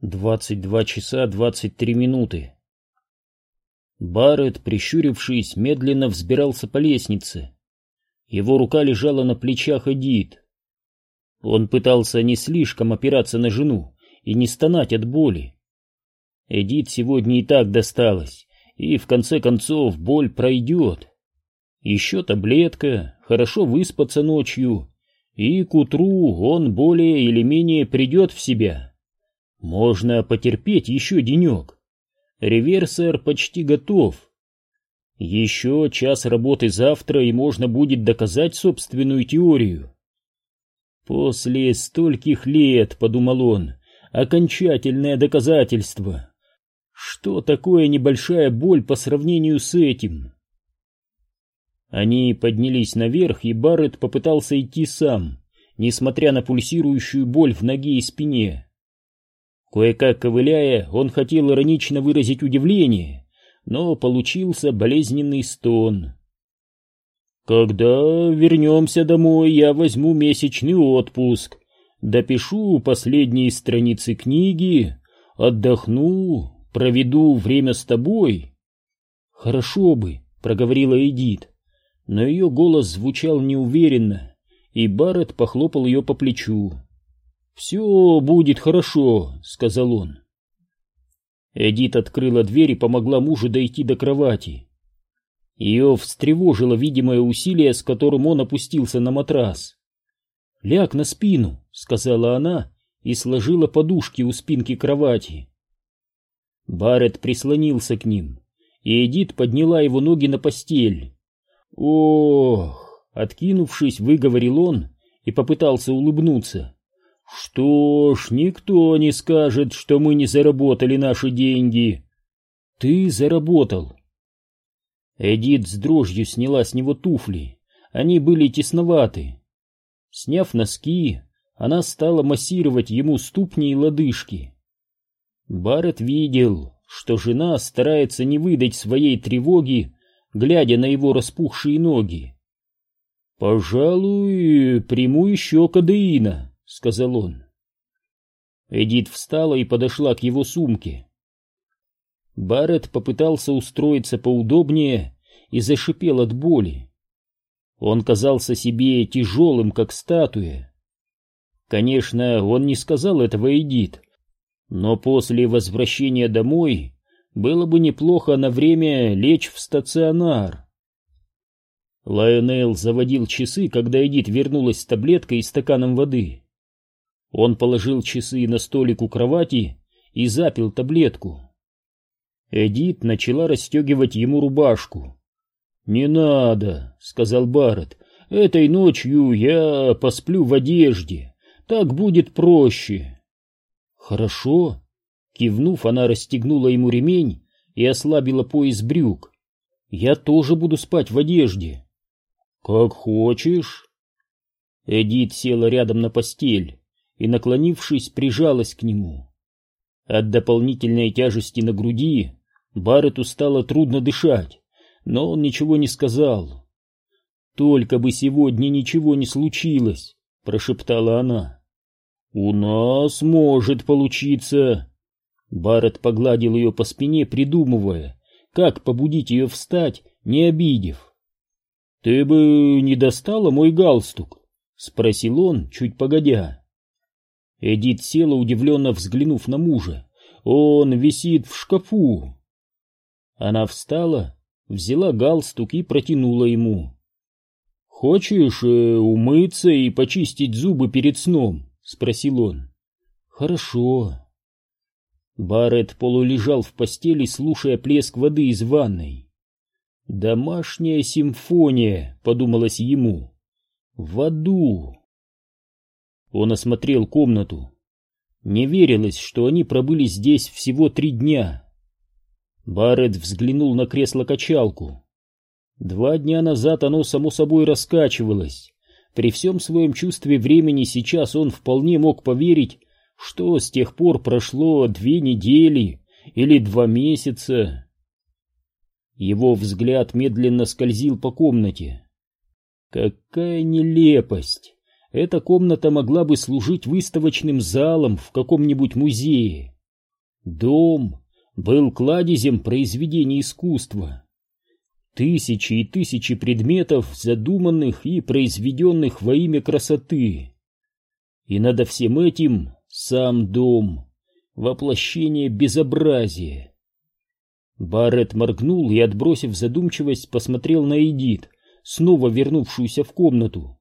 22 часа 23 минуты. Барретт, прищурившись, медленно взбирался по лестнице. Его рука лежала на плечах Эдит. Он пытался не слишком опираться на жену и не стонать от боли. Эдит сегодня и так досталась, и в конце концов боль пройдет. Еще таблетка, хорошо выспаться ночью, и к утру он более или менее придет в себя. Можно потерпеть еще денек. Реверсер почти готов. Еще час работы завтра, и можно будет доказать собственную теорию. После стольких лет, подумал он, окончательное доказательство. Что такое небольшая боль по сравнению с этим? Они поднялись наверх, и Барретт попытался идти сам, несмотря на пульсирующую боль в ноге и спине. Кое-как ковыляя, он хотел иронично выразить удивление, но получился болезненный стон. «Когда вернемся домой, я возьму месячный отпуск, допишу последние страницы книги, отдохну, проведу время с тобой». «Хорошо бы», — проговорила Эдит, но ее голос звучал неуверенно, и Барретт похлопал ее по плечу. «Все будет хорошо», — сказал он. Эдит открыла дверь и помогла мужу дойти до кровати. Ее встревожило видимое усилие, с которым он опустился на матрас. «Ляг на спину», — сказала она и сложила подушки у спинки кровати. Барретт прислонился к ним, и Эдит подняла его ноги на постель. «Ох!» — откинувшись, выговорил он и попытался улыбнуться. Что ж, никто не скажет, что мы не заработали наши деньги. Ты заработал. Эдит с дрожью сняла с него туфли. Они были тесноваты. Сняв носки, она стала массировать ему ступни и лодыжки. Барретт видел, что жена старается не выдать своей тревоги, глядя на его распухшие ноги. «Пожалуй, приму еще кадеина», — сказал он. Эдит встала и подошла к его сумке. Барретт попытался устроиться поудобнее и зашипел от боли. Он казался себе тяжелым, как статуя. Конечно, он не сказал этого Эдит, но после возвращения домой было бы неплохо на время лечь в стационар. Лайонел заводил часы, когда Эдит вернулась с таблеткой и стаканом воды. Он положил часы на столик у кровати и запил таблетку. Эдит начала расстегивать ему рубашку. «Не надо», — сказал Барретт, — «этой ночью я посплю в одежде, так будет проще». «Хорошо», — кивнув, она расстегнула ему ремень и ослабила пояс брюк. «Я тоже буду спать в одежде». «Как хочешь». Эдит села рядом на постель и, наклонившись, прижалась к нему. От дополнительной тяжести на груди Барретту стало трудно дышать, но он ничего не сказал. «Только бы сегодня ничего не случилось», — прошептала она. «У нас может получиться». Барретт погладил ее по спине, придумывая, как побудить ее встать, не обидев. «Ты бы не достала мой галстук?» — спросил он, чуть погодя. Эдит села, удивленно взглянув на мужа. «Он висит в шкафу!» Она встала, взяла галстук и протянула ему. «Хочешь э, умыться и почистить зубы перед сном?» — спросил он. «Хорошо». Барретт полулежал в постели, слушая плеск воды из ванной. «Домашняя симфония», — подумалось ему. «В аду». Он осмотрел комнату. Не верилось, что они пробыли здесь всего три дня. Барретт взглянул на кресло-качалку. Два дня назад оно само собой раскачивалось. При всем своем чувстве времени сейчас он вполне мог поверить, что с тех пор прошло две недели или два месяца. Его взгляд медленно скользил по комнате. Какая нелепость! Эта комната могла бы служить выставочным залом в каком-нибудь музее. Дом был кладезем произведений искусства. Тысячи и тысячи предметов, задуманных и произведенных во имя красоты. И над всем этим сам дом, воплощение безобразия. Барретт моргнул и, отбросив задумчивость, посмотрел на Эдит, снова вернувшуюся в комнату.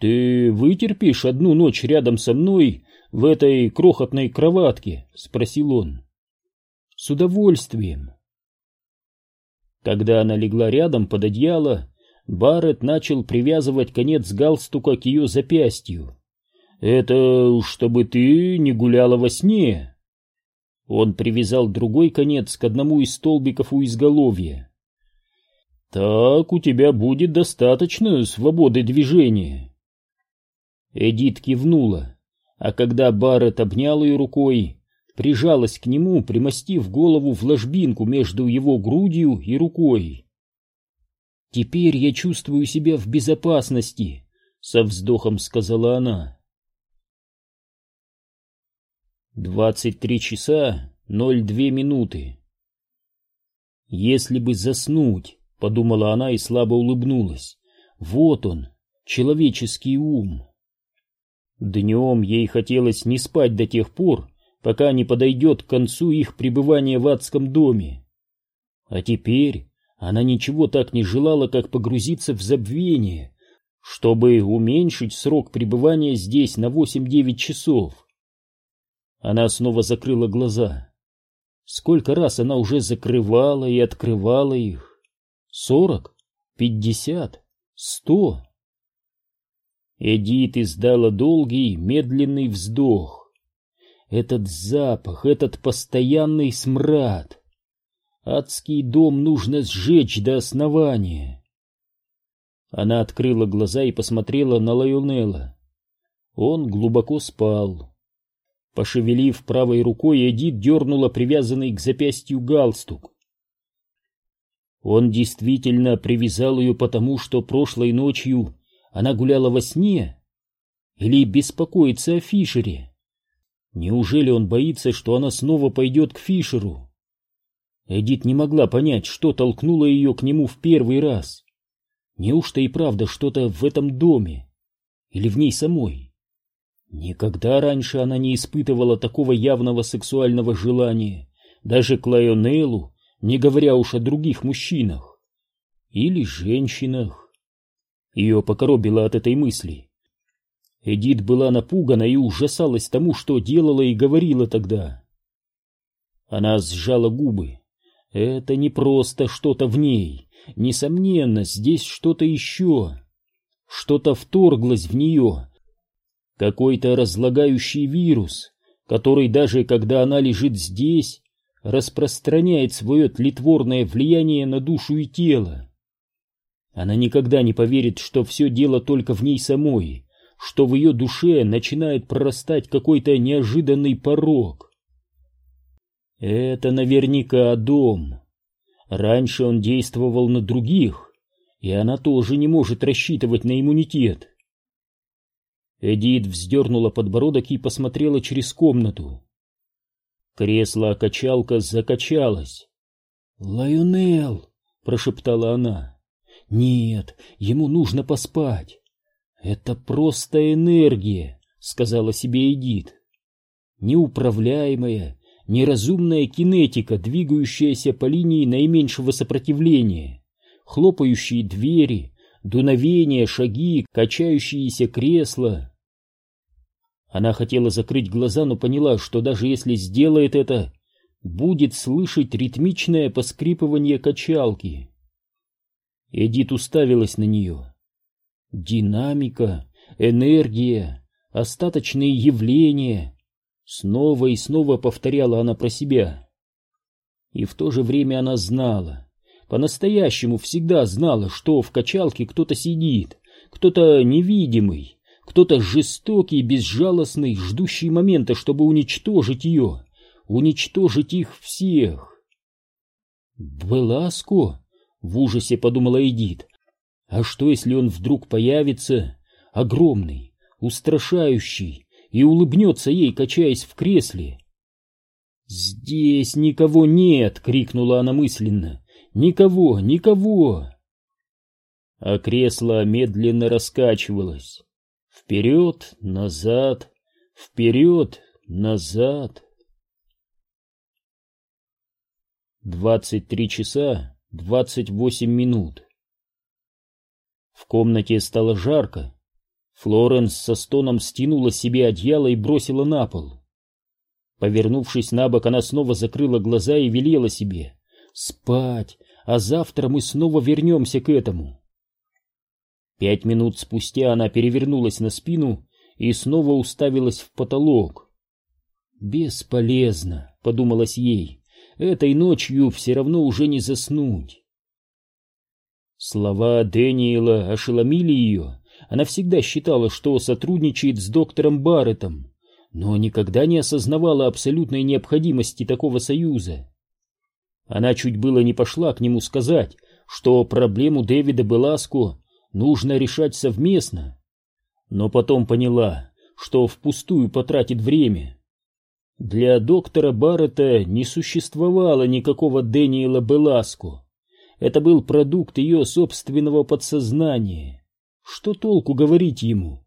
«Ты вытерпишь одну ночь рядом со мной в этой крохотной кроватке?» — спросил он. «С удовольствием». Когда она легла рядом под одеяло, Барретт начал привязывать конец галстука к ее запястью. «Это чтобы ты не гуляла во сне». Он привязал другой конец к одному из столбиков у изголовья. «Так у тебя будет достаточно свободы движения». Эдит кивнула, а когда Барретт обнял ее рукой, прижалась к нему, примостив голову в ложбинку между его грудью и рукой. «Теперь я чувствую себя в безопасности», — со вздохом сказала она. Двадцать три часа ноль две минуты. «Если бы заснуть», — подумала она и слабо улыбнулась, — «вот он, человеческий ум». Днем ей хотелось не спать до тех пор, пока не подойдет к концу их пребывания в адском доме. А теперь она ничего так не желала, как погрузиться в забвение, чтобы уменьшить срок пребывания здесь на восемь-девять часов. Она снова закрыла глаза. Сколько раз она уже закрывала и открывала их? Сорок? Пятьдесят? Сто? Эдит издала долгий, медленный вздох. Этот запах, этот постоянный смрад. Адский дом нужно сжечь до основания. Она открыла глаза и посмотрела на Лайонелла. Он глубоко спал. Пошевелив правой рукой, Эдит дернула привязанный к запястью галстук. Он действительно привязал ее потому, что прошлой ночью она гуляла во сне? Или беспокоится о Фишере? Неужели он боится, что она снова пойдет к Фишеру? Эдит не могла понять, что толкнуло ее к нему в первый раз. Неужто и правда что-то в этом доме? Или в ней самой? Никогда раньше она не испытывала такого явного сексуального желания, даже к Лайонеллу, не говоря уж о других мужчинах. Или женщинах. Ее покоробило от этой мысли. Эдит была напугана и ужасалась тому, что делала и говорила тогда. Она сжала губы. Это не просто что-то в ней. Несомненно, здесь что-то еще. Что-то вторглось в нее. Какой-то разлагающий вирус, который даже когда она лежит здесь, распространяет свое тлетворное влияние на душу и тело. Она никогда не поверит, что все дело только в ней самой, что в ее душе начинает прорастать какой-то неожиданный порог. Это наверняка дом. Раньше он действовал на других, и она тоже не может рассчитывать на иммунитет. Эдит вздернула подбородок и посмотрела через комнату. Кресло-качалка закачалось. «Лайонел!» — прошептала она. Нет, ему нужно поспать. Это просто энергия, сказала себе Эдит. Неуправляемая, неразумная кинетика, двигающаяся по линии наименьшего сопротивления, хлопающие двери, дуновения, шаги, качающиеся кресла. Она хотела закрыть глаза, но поняла, что даже если сделает это, будет слышать ритмичное поскрипывание качалки. Эдит уставилась на нее. Динамика, энергия, остаточные явления. Снова и снова повторяла она про себя. И в то же время она знала, по-настоящему всегда знала, что в качалке кто-то сидит, кто-то невидимый, кто-то жестокий, безжалостный, ждущий момента, чтобы уничтожить ее, уничтожить их всех. «Беласко?» В ужасе подумала Эдит. А что, если он вдруг появится, огромный, устрашающий, и улыбнется ей, качаясь в кресле? «Здесь никого нет!» — крикнула она мысленно. «Никого! Никого!» А кресло медленно раскачивалось. Вперед, назад, вперед, назад. Двадцать три часа двадцать восемь минут. В комнате стало жарко. Флоренс со стоном стянула себе одеяло и бросила на пол. Повернувшись на бок, она снова закрыла глаза и велела себе «Спать, а завтра мы снова вернемся к этому». Пять минут спустя она перевернулась на спину и снова уставилась в потолок. «Бесполезно», — подумалось ей, Этой ночью все равно уже не заснуть. Слова Дэниела ошеломили ее. Она всегда считала, что сотрудничает с доктором Барреттом, но никогда не осознавала абсолютной необходимости такого союза. Она чуть было не пошла к нему сказать, что проблему Дэвида Беласко нужно решать совместно, но потом поняла, что впустую потратит время. Для доктора Баррета не существовало никакого Дэниела Беласко. Это был продукт ее собственного подсознания. Что толку говорить ему?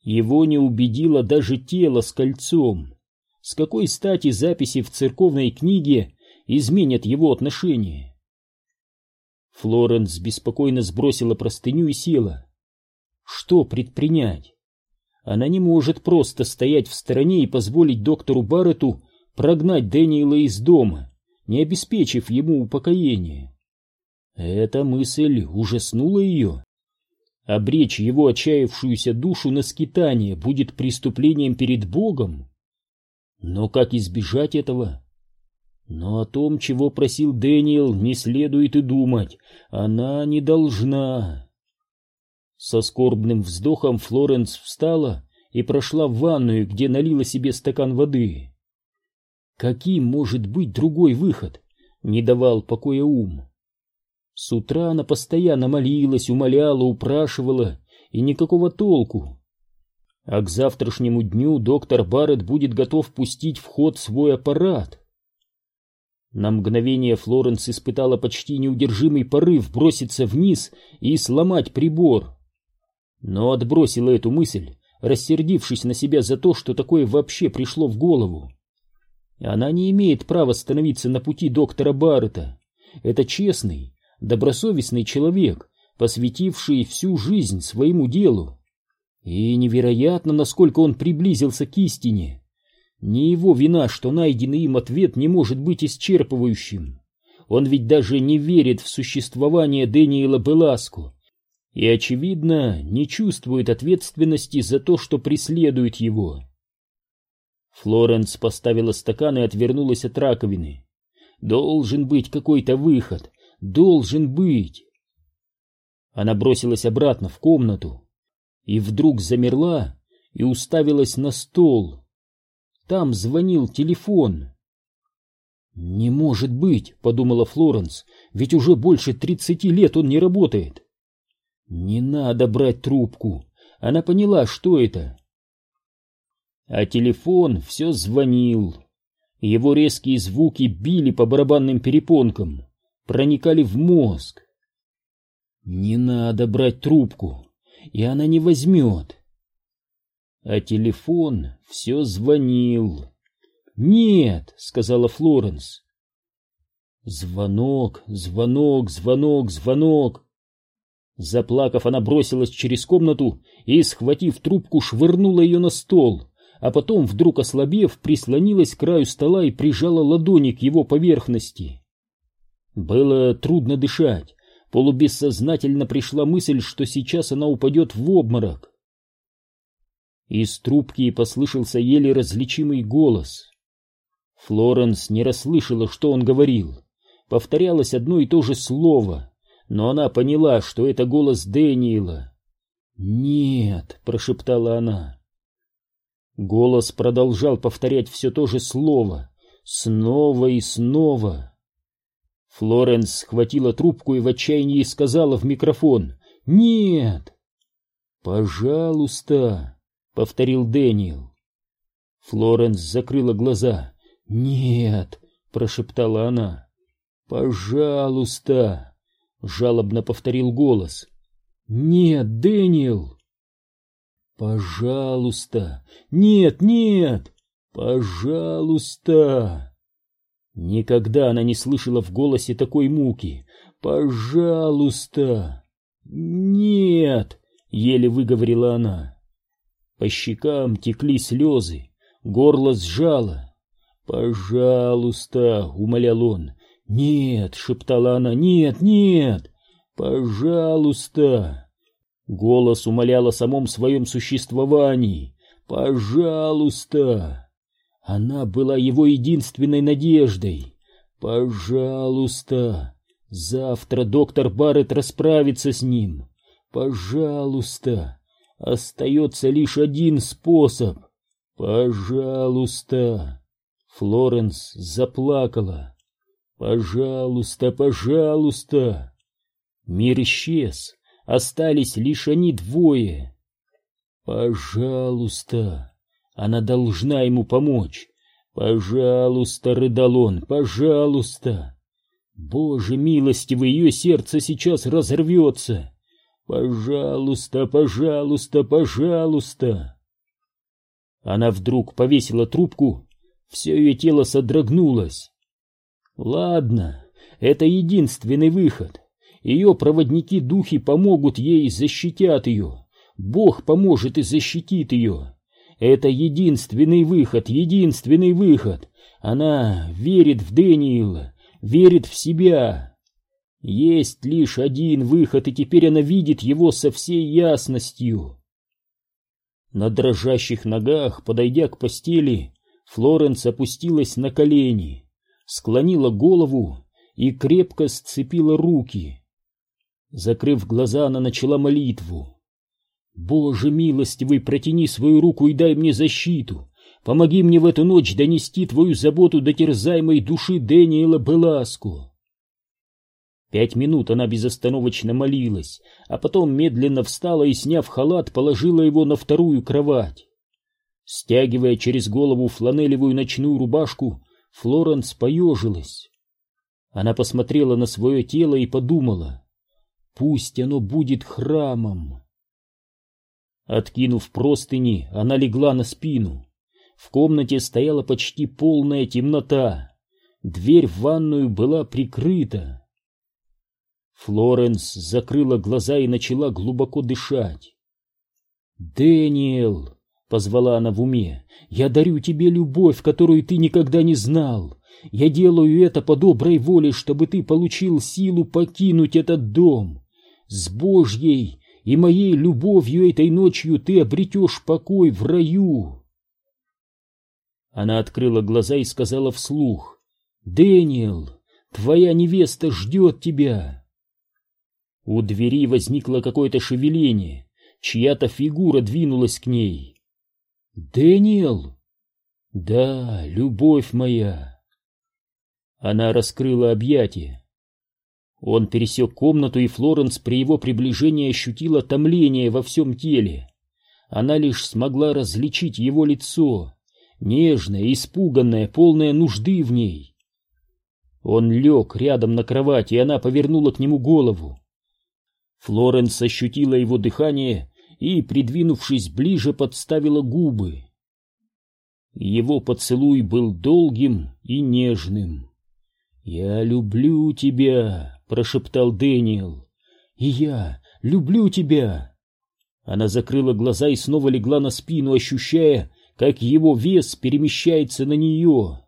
Его не убедило даже тело с кольцом. С какой стати записи в церковной книге изменят его отношение? Флоренс беспокойно сбросила простыню и села. Что предпринять? Она не может просто стоять в стороне и позволить доктору Барретту прогнать Дэниела из дома, не обеспечив ему упокоение. Эта мысль ужаснула ее. Обречь его отчаявшуюся душу на скитание будет преступлением перед Богом. Но как избежать этого? Но о том, чего просил Дэниел, не следует и думать. Она не должна. Со скорбным вздохом Флоренс встала и прошла в ванную, где налила себе стакан воды. Каким может быть другой выход? Не давал покоя ум. С утра она постоянно молилась, умоляла, упрашивала, и никакого толку. А к завтрашнему дню доктор Барретт будет готов пустить в ход свой аппарат. На мгновение Флоренс испытала почти неудержимый порыв броситься вниз и сломать прибор но отбросила эту мысль, рассердившись на себя за то, что такое вообще пришло в голову. Она не имеет права становиться на пути доктора Баррета. Это честный, добросовестный человек, посвятивший всю жизнь своему делу. И невероятно, насколько он приблизился к истине. Не его вина, что найденный им ответ не может быть исчерпывающим. Он ведь даже не верит в существование Дэниела Беласко и, очевидно, не чувствует ответственности за то, что преследует его. Флоренс поставила стакан и отвернулась от раковины. Должен быть какой-то выход, должен быть. Она бросилась обратно в комнату и вдруг замерла и уставилась на стол. Там звонил телефон. «Не может быть», — подумала Флоренс, — «ведь уже больше тридцати лет он не работает». Не надо брать трубку. Она поняла, что это. А телефон все звонил. Его резкие звуки били по барабанным перепонкам, проникали в мозг. Не надо брать трубку, и она не возьмет. А телефон все звонил. «Нет», — сказала Флоренс. Звонок, звонок, звонок, звонок. Заплакав, она бросилась через комнату и, схватив трубку, швырнула ее на стол, а потом, вдруг ослабев, прислонилась к краю стола и прижала ладони к его поверхности. Было трудно дышать, полубессознательно пришла мысль, что сейчас она упадет в обморок. Из трубки послышался еле различимый голос. Флоренс не расслышала, что он говорил. Повторялось одно и то же слово — но она поняла, что это голос Дэниела. «Нет», — прошептала она. Голос продолжал повторять все то же слово, снова и снова. Флоренс схватила трубку и в отчаянии сказала в микрофон «Нет!» «Пожалуйста», — повторил Дэниел. Флоренс закрыла глаза. «Нет!» — прошептала она. «Пожалуйста!» — жалобно повторил голос. «Нет, Дэниел!» «Пожалуйста! Нет, нет! Пожалуйста!» Никогда она не слышала в голосе такой муки. «Пожалуйста!» «Нет!» — еле выговорила она. По щекам текли слезы, горло сжало. «Пожалуйста!» — умолял он. «Нет!» — шептала она. «Нет, нет! Пожалуйста!» Голос умолял о самом своем существовании. «Пожалуйста!» Она была его единственной надеждой. «Пожалуйста!» Завтра доктор Барретт расправится с ним. Пожалуйста. Остается лишь один способ. Пожалуйста. Флоренс заплакала. Пожалуйста, пожалуйста. Мир исчез. Остались лишь они двое. Пожалуйста. Она должна ему помочь. Пожалуйста, рыдал он, пожалуйста. Боже милостивый, ее сердце сейчас разорвется. Пожалуйста, пожалуйста, пожалуйста. Она вдруг повесила трубку, все ее тело содрогнулось. Ладно, это единственный выход. Ее проводники-духи помогут ей защитят ее. Бог поможет и защитит ее. Это единственный выход, единственный выход. Она верит в Дэниела, верит в себя. Есть лишь один выход, и теперь она видит его со всей ясностью. На дрожащих ногах, подойдя к постели, Флоренс опустилась на колени, склонила голову и крепко сцепила руки. Закрыв глаза, она начала молитву. «Боже милостивый, протяни свою руку и дай мне защиту. Помоги мне в эту ночь донести твою заботу до терзаемой души Дэниела Беласку. Пять минут она безостановочно молилась, а потом медленно встала и, сняв халат, положила его на вторую кровать. Стягивая через голову фланелевую ночную рубашку, Флоренс поежилась. Она посмотрела на свое тело и подумала, пусть оно будет храмом. Откинув простыни, она легла на спину. В комнате стояла почти полная темнота. Дверь в ванную была прикрыта. Флоренс закрыла глаза и начала глубоко дышать. «Дэниел!» — позвала она в уме. «Я дарю тебе любовь, которую ты никогда не знал. Я делаю это по доброй воле, чтобы ты получил силу покинуть этот дом. С Божьей и моей любовью этой ночью ты обретешь покой в раю». Она открыла глаза и сказала вслух, «Дэниел, твоя невеста ждет тебя!» У двери возникло какое-то шевеление, чья-то фигура двинулась к ней. «Дэниел?» «Да, любовь моя!» Она раскрыла объятия. Он пересек комнату, и Флоренс при его приближении ощутила томление во всем теле. Она лишь смогла различить его лицо, нежная, испуганная, полная нужды в ней. Он лег рядом на кровати, и она повернула к нему голову. Флоренс ощутила его дыхание и, придвинувшись ближе, подставила губы. Его поцелуй был долгим и нежным. «Я люблю тебя», — прошептал Дэниел. «И я люблю тебя». Она закрыла глаза и снова легла на спину, ощущая, как его вес перемещается на нее.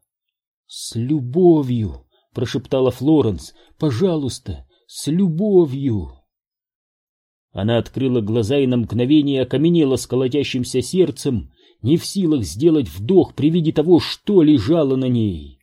«С любовью!» — прошептала Флоренс. «Пожалуйста, с любовью!» Она открыла глаза и на мгновение окаменела с колотящимся сердцем, не в силах сделать вдох при виде того, что лежало на ней.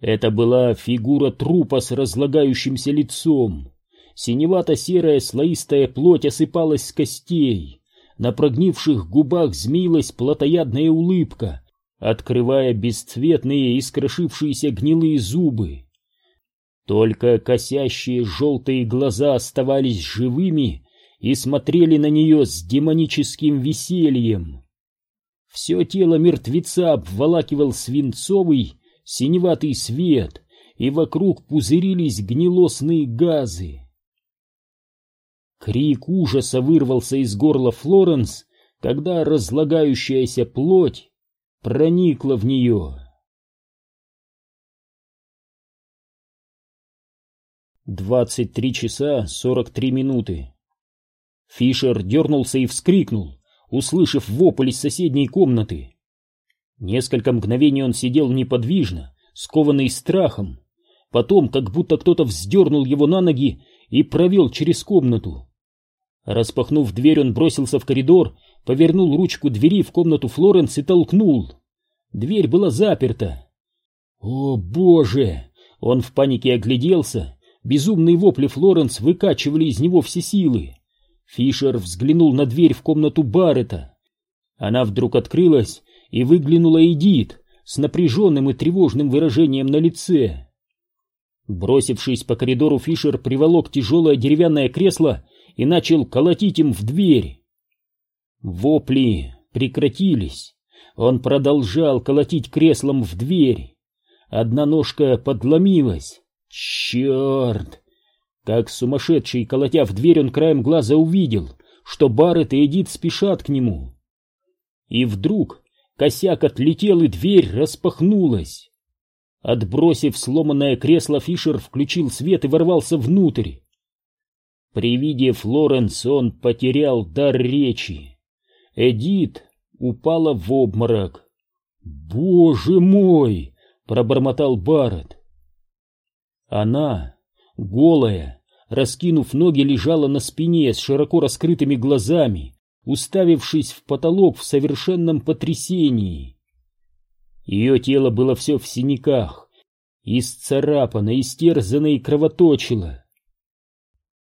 Это была фигура трупа с разлагающимся лицом. Синевато-серая слоистая плоть осыпалась с костей. На прогнивших губах змеилась плотоядная улыбка, открывая бесцветные искрошившиеся гнилые зубы. Только косящие желтые глаза оставались живыми и смотрели на нее с демоническим весельем. Все тело мертвеца обволакивал свинцовый, синеватый свет, и вокруг пузырились гнилостные газы. Крик ужаса вырвался из горла Флоренс, когда разлагающаяся плоть проникла в нее. Двадцать три часа сорок три минуты. Фишер дернулся и вскрикнул, услышав вопль из соседней комнаты. Несколько мгновений он сидел неподвижно, скованный страхом. Потом, как будто кто-то вздернул его на ноги и провел через комнату. Распахнув дверь, он бросился в коридор, повернул ручку двери в комнату Флоренс и толкнул. Дверь была заперта. О, боже! Он в панике огляделся. Безумные вопли Флоренс выкачивали из него все силы. Фишер взглянул на дверь в комнату Баррета. Она вдруг открылась, и выглянула Эдит с напряженным и тревожным выражением на лице. Бросившись по коридору, Фишер приволок тяжелое деревянное кресло и начал колотить им в дверь. Вопли прекратились. Он продолжал колотить креслом в дверь. Одна ножка подломилась. Черт! Как сумасшедший, колотя в дверь, он краем глаза увидел, что Барретт и Эдит спешат к нему. И вдруг косяк отлетел, и дверь распахнулась. Отбросив сломанное кресло, Фишер включил свет и ворвался внутрь. При виде Флоренс он потерял дар речи. Эдит упала в обморок. «Боже мой!» — пробормотал Барретт. Она, голая, раскинув ноги, лежала на спине с широко раскрытыми глазами, уставившись в потолок в совершенном потрясении. Ее тело было все в синяках, исцарапано, истерзано и кровоточило.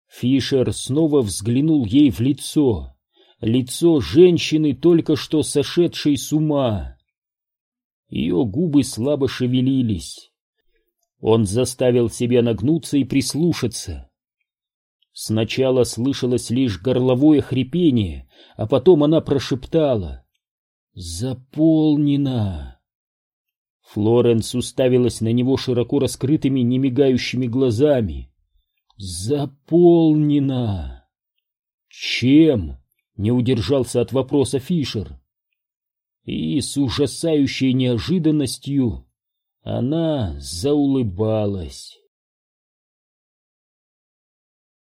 Фишер снова взглянул ей в лицо, лицо женщины, только что сошедшей с ума. Ее губы слабо шевелились. Он заставил себя нагнуться и прислушаться. Сначала слышалось лишь горловое хрипение, а потом она прошептала «Заполнено!». Флоренс уставилась на него широко раскрытыми, немигающими глазами. Заполнено. Чем? Не удержался от вопроса Фишер. И с ужасающей неожиданностью она заулыбалась.